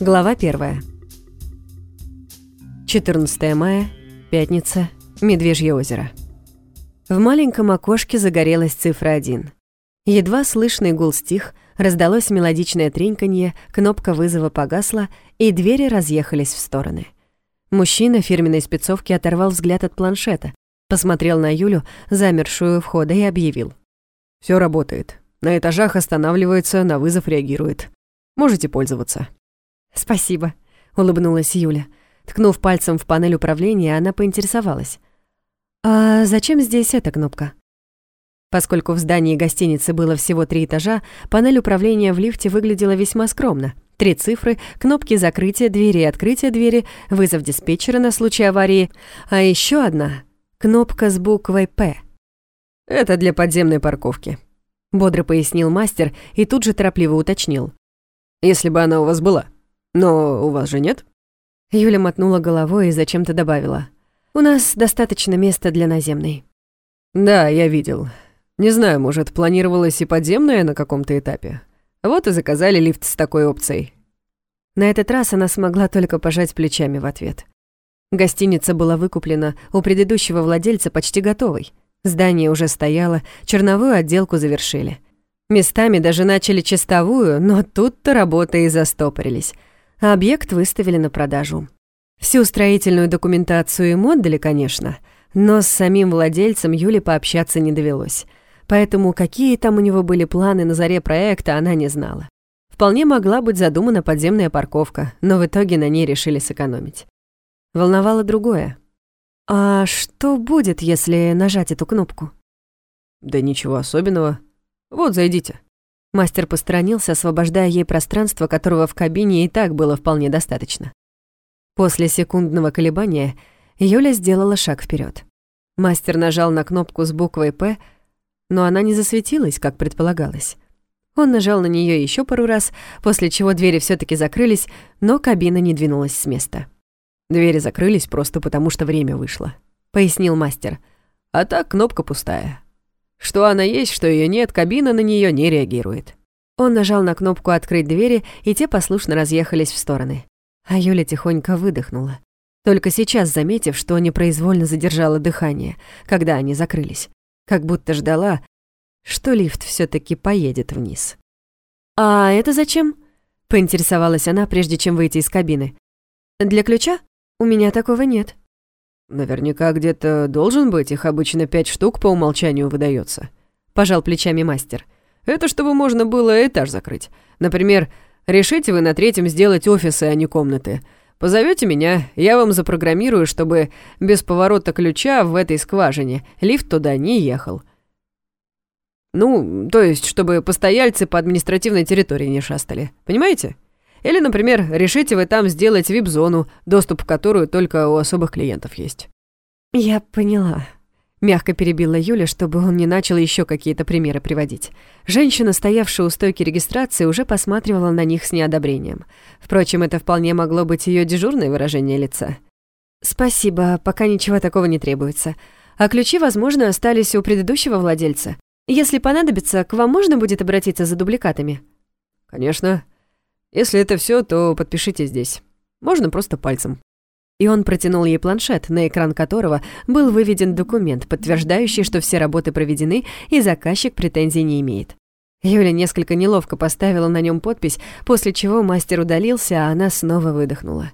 Глава первая. 14 мая, пятница, Медвежье озеро. В маленьком окошке загорелась цифра 1. Едва слышный гул стих, раздалось мелодичное треньканье, кнопка вызова погасла, и двери разъехались в стороны. Мужчина в фирменной спецовке оторвал взгляд от планшета, посмотрел на Юлю, замершую у входа, и объявил. Все работает. На этажах останавливается, на вызов реагирует. Можете пользоваться». «Спасибо», — улыбнулась Юля. Ткнув пальцем в панель управления, она поинтересовалась. «А зачем здесь эта кнопка?» Поскольку в здании гостиницы было всего три этажа, панель управления в лифте выглядела весьма скромно. Три цифры, кнопки закрытия двери и открытия двери, вызов диспетчера на случай аварии, а еще одна — кнопка с буквой «П». «Это для подземной парковки», — бодро пояснил мастер и тут же торопливо уточнил. «Если бы она у вас была. Но у вас же нет?» Юля мотнула головой и зачем-то добавила. «У нас достаточно места для наземной». «Да, я видел. Не знаю, может, планировалось и подземное на каком-то этапе. Вот и заказали лифт с такой опцией». На этот раз она смогла только пожать плечами в ответ. Гостиница была выкуплена у предыдущего владельца почти готовой. Здание уже стояло, черновую отделку завершили. Местами даже начали чистовую, но тут-то работы и застопорились — а объект выставили на продажу. Всю строительную документацию им отдали, конечно, но с самим владельцем Юле пообщаться не довелось. Поэтому какие там у него были планы на заре проекта, она не знала. Вполне могла быть задумана подземная парковка, но в итоге на ней решили сэкономить. Волновало другое. А что будет, если нажать эту кнопку? Да ничего особенного. Вот, зайдите. Мастер посторонился, освобождая ей пространство, которого в кабине и так было вполне достаточно. После секундного колебания Юля сделала шаг вперед. Мастер нажал на кнопку с буквой «П», но она не засветилась, как предполагалось. Он нажал на нее еще пару раз, после чего двери все таки закрылись, но кабина не двинулась с места. «Двери закрылись просто потому, что время вышло», — пояснил мастер. «А так кнопка пустая. Что она есть, что ее нет, кабина на нее не реагирует. Он нажал на кнопку «Открыть двери», и те послушно разъехались в стороны. А Юля тихонько выдохнула, только сейчас заметив, что непроизвольно задержала дыхание, когда они закрылись, как будто ждала, что лифт все таки поедет вниз. «А это зачем?» — поинтересовалась она, прежде чем выйти из кабины. «Для ключа? У меня такого нет». Наверняка где-то должен быть, их обычно пять штук по умолчанию выдается. Пожал плечами мастер. Это чтобы можно было этаж закрыть. Например, решите вы на третьем сделать офисы, а не комнаты. Позовете меня, я вам запрограммирую, чтобы без поворота ключа в этой скважине лифт туда не ехал. Ну, то есть, чтобы постояльцы по административной территории не шастали. Понимаете? Или, например, решите вы там сделать вип-зону, доступ в которую только у особых клиентов есть. Я поняла. Мягко перебила Юля, чтобы он не начал еще какие-то примеры приводить. Женщина, стоявшая у стойки регистрации, уже посматривала на них с неодобрением. Впрочем, это вполне могло быть ее дежурное выражение лица. «Спасибо, пока ничего такого не требуется. А ключи, возможно, остались у предыдущего владельца. Если понадобится, к вам можно будет обратиться за дубликатами?» «Конечно. Если это все, то подпишите здесь. Можно просто пальцем». И он протянул ей планшет, на экран которого был выведен документ, подтверждающий, что все работы проведены и заказчик претензий не имеет. Юля несколько неловко поставила на нем подпись, после чего мастер удалился, а она снова выдохнула.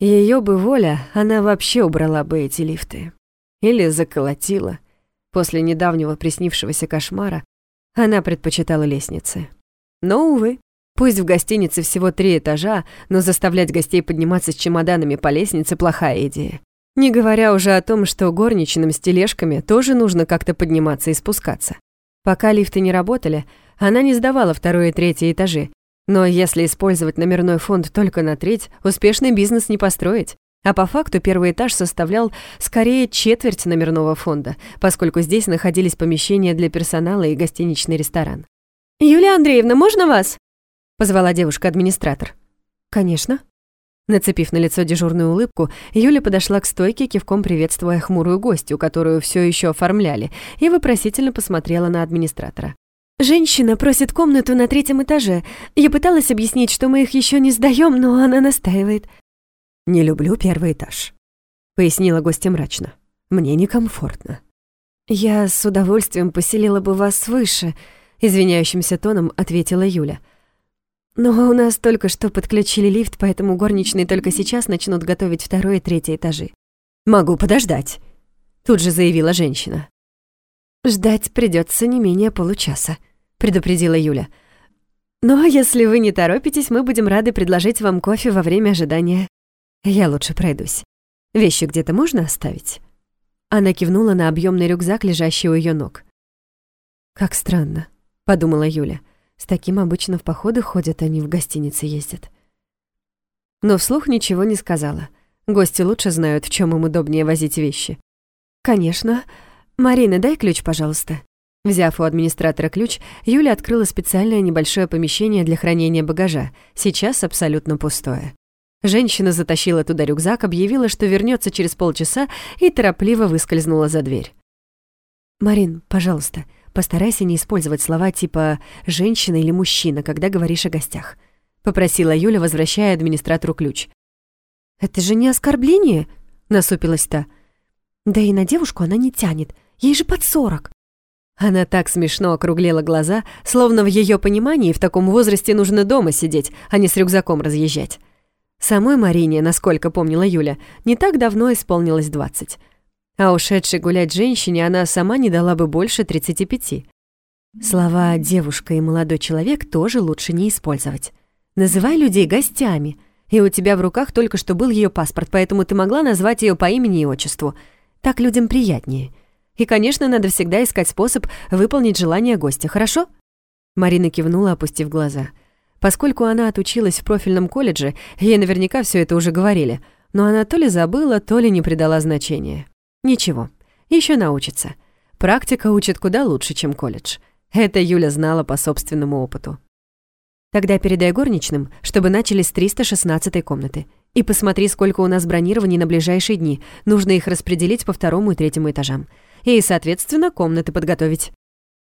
Ее бы воля, она вообще убрала бы эти лифты. Или заколотила. После недавнего приснившегося кошмара она предпочитала лестницы. Но, увы, Пусть в гостинице всего три этажа, но заставлять гостей подниматься с чемоданами по лестнице – плохая идея. Не говоря уже о том, что горничным с тележками тоже нужно как-то подниматься и спускаться. Пока лифты не работали, она не сдавала второй и третий этажи. Но если использовать номерной фонд только на треть, успешный бизнес не построить. А по факту первый этаж составлял скорее четверть номерного фонда, поскольку здесь находились помещения для персонала и гостиничный ресторан. «Юлия Андреевна, можно вас?» — позвала девушка-администратор. «Конечно». Нацепив на лицо дежурную улыбку, Юля подошла к стойке, кивком приветствуя хмурую гостью, которую все еще оформляли, и вопросительно посмотрела на администратора. «Женщина просит комнату на третьем этаже. Я пыталась объяснить, что мы их еще не сдаем, но она настаивает». «Не люблю первый этаж», — пояснила гостья мрачно. «Мне некомфортно». «Я с удовольствием поселила бы вас выше», — извиняющимся тоном ответила Юля. «Но у нас только что подключили лифт, поэтому горничные только сейчас начнут готовить второй и третий этажи». «Могу подождать», — тут же заявила женщина. «Ждать придется не менее получаса», — предупредила Юля. «Но если вы не торопитесь, мы будем рады предложить вам кофе во время ожидания. Я лучше пройдусь. Вещи где-то можно оставить?» Она кивнула на объемный рюкзак, лежащий у ее ног. «Как странно», — подумала Юля. «С таким обычно в походы ходят, они в гостинице ездят». Но вслух ничего не сказала. Гости лучше знают, в чем им удобнее возить вещи. «Конечно», «Марина, дай ключ, пожалуйста». Взяв у администратора ключ, Юля открыла специальное небольшое помещение для хранения багажа, сейчас абсолютно пустое. Женщина затащила туда рюкзак, объявила, что вернется через полчаса и торопливо выскользнула за дверь. «Марин, пожалуйста, постарайся не использовать слова типа «женщина» или «мужчина», когда говоришь о гостях», — попросила Юля, возвращая администратору ключ. «Это же не оскорбление?» — насупилась та. «Да и на девушку она не тянет. Ей же под сорок. Она так смешно округлила глаза, словно в ее понимании в таком возрасте нужно дома сидеть, а не с рюкзаком разъезжать. Самой Марине, насколько помнила Юля, не так давно исполнилось двадцать. А ушедшей гулять женщине она сама не дала бы больше тридцати пяти. Слова «девушка» и «молодой человек» тоже лучше не использовать. Называй людей гостями, и у тебя в руках только что был ее паспорт, поэтому ты могла назвать ее по имени и отчеству. Так людям приятнее — и, конечно, надо всегда искать способ выполнить желание гостя, хорошо?» Марина кивнула, опустив глаза. Поскольку она отучилась в профильном колледже, ей наверняка все это уже говорили, но она то ли забыла, то ли не придала значения. Ничего, еще научится. Практика учит куда лучше, чем колледж. Это Юля знала по собственному опыту. Тогда передай горничным, чтобы начали с 316 комнаты. И посмотри, сколько у нас бронирований на ближайшие дни. Нужно их распределить по второму и третьему этажам и, соответственно, комнаты подготовить».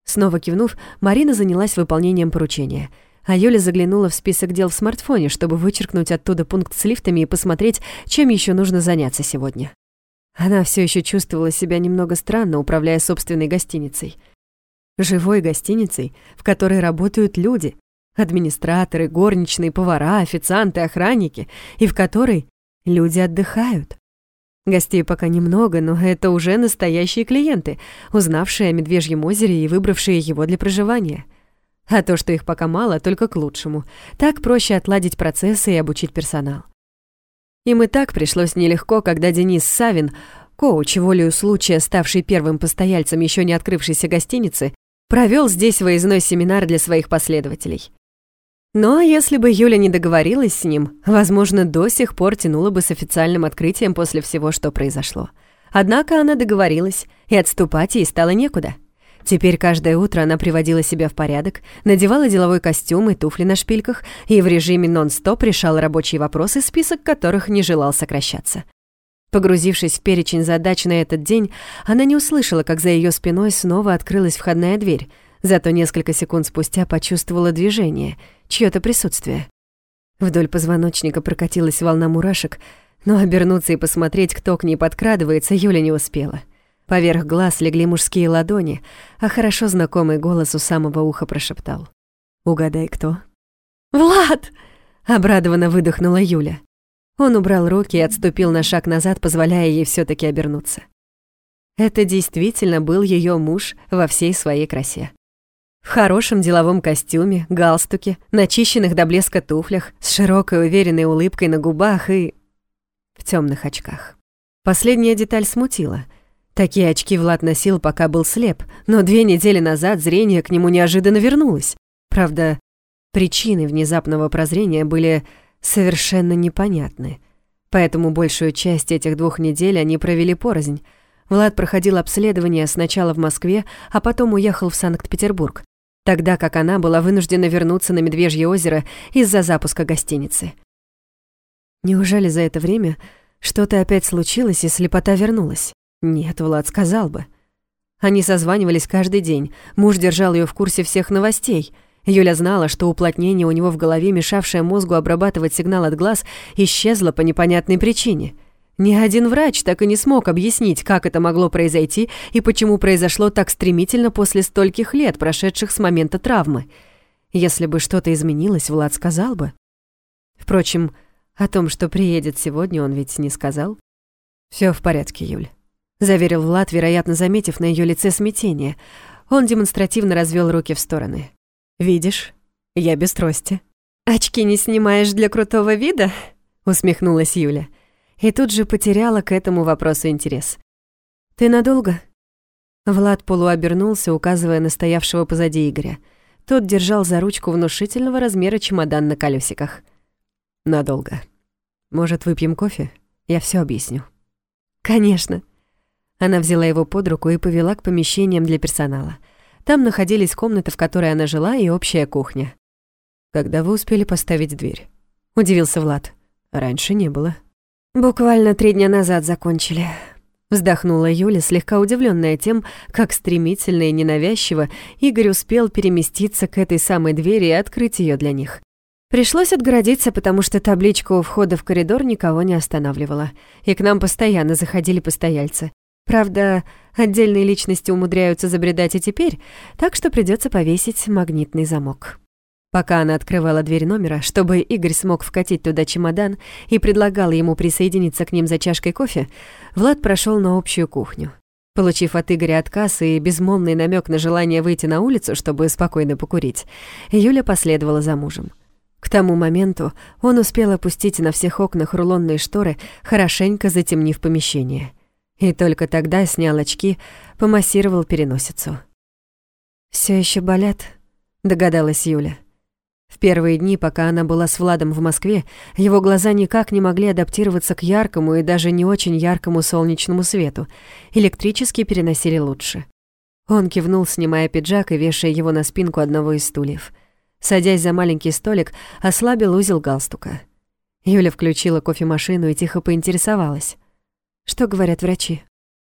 Снова кивнув, Марина занялась выполнением поручения. А Юля заглянула в список дел в смартфоне, чтобы вычеркнуть оттуда пункт с лифтами и посмотреть, чем еще нужно заняться сегодня. Она все еще чувствовала себя немного странно, управляя собственной гостиницей. Живой гостиницей, в которой работают люди, администраторы, горничные, повара, официанты, охранники, и в которой люди отдыхают. Гостей пока немного, но это уже настоящие клиенты, узнавшие о Медвежьем озере и выбравшие его для проживания. А то, что их пока мало, только к лучшему. Так проще отладить процессы и обучить персонал. Им и так пришлось нелегко, когда Денис Савин, коуч, волею случая, ставший первым постояльцем еще не открывшейся гостиницы, провел здесь выездной семинар для своих последователей. Но если бы Юля не договорилась с ним, возможно, до сих пор тянула бы с официальным открытием после всего, что произошло. Однако она договорилась, и отступать ей стало некуда. Теперь каждое утро она приводила себя в порядок, надевала деловой костюм и туфли на шпильках и в режиме нон-стоп решала рабочие вопросы, список которых не желал сокращаться. Погрузившись в перечень задач на этот день, она не услышала, как за ее спиной снова открылась входная дверь, зато несколько секунд спустя почувствовала движение — чьё-то присутствие. Вдоль позвоночника прокатилась волна мурашек, но обернуться и посмотреть, кто к ней подкрадывается, Юля не успела. Поверх глаз легли мужские ладони, а хорошо знакомый голос у самого уха прошептал. «Угадай, кто?» «Влад!» — обрадованно выдохнула Юля. Он убрал руки и отступил на шаг назад, позволяя ей все таки обернуться. Это действительно был ее муж во всей своей красе. В хорошем деловом костюме, галстуке, начищенных до блеска туфлях, с широкой уверенной улыбкой на губах и... в темных очках. Последняя деталь смутила. Такие очки Влад носил, пока был слеп, но две недели назад зрение к нему неожиданно вернулось. Правда, причины внезапного прозрения были совершенно непонятны. Поэтому большую часть этих двух недель они провели порознь. Влад проходил обследование сначала в Москве, а потом уехал в Санкт-Петербург тогда как она была вынуждена вернуться на Медвежье озеро из-за запуска гостиницы. Неужели за это время что-то опять случилось, и слепота вернулась? Нет, Влад сказал бы. Они созванивались каждый день. Муж держал ее в курсе всех новостей. Юля знала, что уплотнение у него в голове, мешавшее мозгу обрабатывать сигнал от глаз, исчезло по непонятной причине. Ни один врач так и не смог объяснить, как это могло произойти и почему произошло так стремительно после стольких лет, прошедших с момента травмы. Если бы что-то изменилось, Влад сказал бы. Впрочем, о том, что приедет сегодня, он ведь не сказал. Все в порядке, Юль», — заверил Влад, вероятно, заметив на ее лице смятение. Он демонстративно развел руки в стороны. «Видишь, я без трости». «Очки не снимаешь для крутого вида?» — усмехнулась Юля. И тут же потеряла к этому вопросу интерес. «Ты надолго?» Влад полуобернулся, указывая на стоявшего позади Игоря. Тот держал за ручку внушительного размера чемодан на колесиках. «Надолго. Может, выпьем кофе? Я все объясню». «Конечно». Она взяла его под руку и повела к помещениям для персонала. Там находились комнаты, в которой она жила, и общая кухня. «Когда вы успели поставить дверь?» — удивился Влад. «Раньше не было». «Буквально три дня назад закончили», — вздохнула Юля, слегка удивленная тем, как стремительно и ненавязчиво Игорь успел переместиться к этой самой двери и открыть ее для них. Пришлось отгородиться, потому что табличка у входа в коридор никого не останавливала, и к нам постоянно заходили постояльцы. Правда, отдельные личности умудряются забредать и теперь, так что придется повесить магнитный замок. Пока она открывала дверь номера, чтобы Игорь смог вкатить туда чемодан и предлагал ему присоединиться к ним за чашкой кофе, Влад прошел на общую кухню. Получив от Игоря отказ и безмолвный намек на желание выйти на улицу, чтобы спокойно покурить, Юля последовала за мужем. К тому моменту он успел опустить на всех окнах рулонные шторы, хорошенько затемнив помещение. И только тогда снял очки, помассировал переносицу. Все еще болят?» — догадалась Юля. В первые дни, пока она была с Владом в Москве, его глаза никак не могли адаптироваться к яркому и даже не очень яркому солнечному свету. Электрически переносили лучше. Он кивнул, снимая пиджак и вешая его на спинку одного из стульев — Садясь за маленький столик, ослабил узел галстука. Юля включила кофемашину и тихо поинтересовалась. «Что говорят врачи?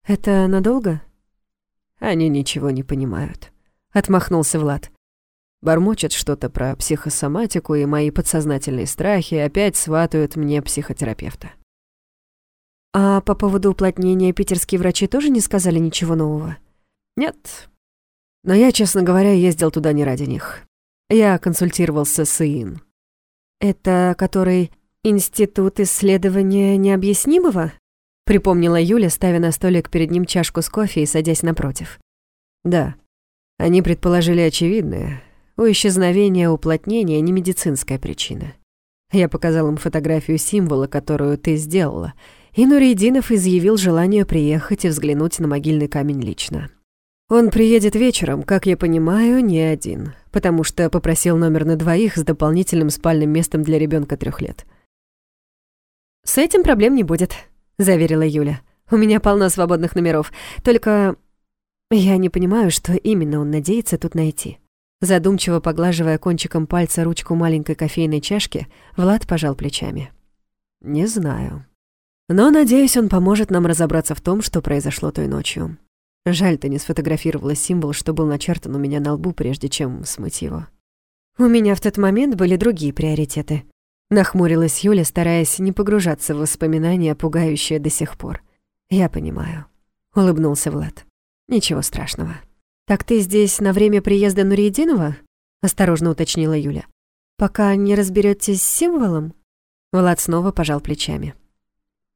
Это надолго?» «Они ничего не понимают», — отмахнулся Влад. Бормочет что-то про психосоматику и мои подсознательные страхи, опять сватают мне психотерапевта. А по поводу уплотнения питерские врачи тоже не сказали ничего нового? Нет. Но я, честно говоря, ездил туда не ради них. Я консультировался с ИИН. «Это который Институт исследования необъяснимого?» Припомнила Юля, ставя на столик перед ним чашку с кофе и садясь напротив. «Да. Они предположили очевидное. У исчезновения уплотнения не медицинская причина. Я показал им фотографию символа, которую ты сделала, и Нуридинов изъявил желание приехать и взглянуть на могильный камень лично. Он приедет вечером, как я понимаю, не один, потому что попросил номер на двоих с дополнительным спальным местом для ребенка трех лет. «С этим проблем не будет», — заверила Юля. «У меня полно свободных номеров. Только я не понимаю, что именно он надеется тут найти». Задумчиво поглаживая кончиком пальца ручку маленькой кофейной чашки, Влад пожал плечами. «Не знаю. Но, надеюсь, он поможет нам разобраться в том, что произошло той ночью. Жаль, ты не сфотографировала символ, что был начертан у меня на лбу, прежде чем смыть его. У меня в тот момент были другие приоритеты. Нахмурилась Юля, стараясь не погружаться в воспоминания, пугающие до сих пор. «Я понимаю», — улыбнулся Влад. «Ничего страшного». «Так ты здесь на время приезда Нуриединова?» — осторожно уточнила Юля. «Пока не разберетесь с символом?» Влад снова пожал плечами.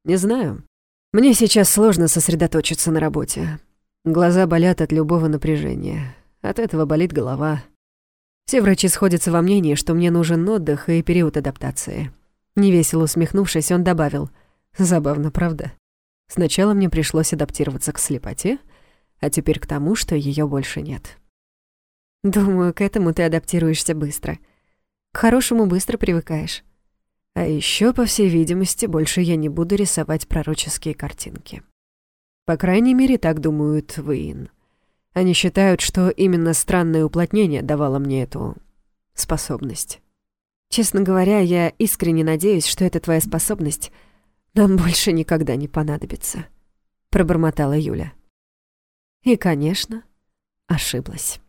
«Не знаю. Мне сейчас сложно сосредоточиться на работе. Глаза болят от любого напряжения. От этого болит голова. Все врачи сходятся во мнении, что мне нужен отдых и период адаптации. Невесело усмехнувшись, он добавил. Забавно, правда? Сначала мне пришлось адаптироваться к слепоте, а теперь к тому, что ее больше нет. Думаю, к этому ты адаптируешься быстро. К хорошему быстро привыкаешь. А еще, по всей видимости, больше я не буду рисовать пророческие картинки. По крайней мере, так думают Вейн. Они считают, что именно странное уплотнение давало мне эту способность. Честно говоря, я искренне надеюсь, что эта твоя способность нам больше никогда не понадобится, пробормотала Юля. И, конечно, ошиблась.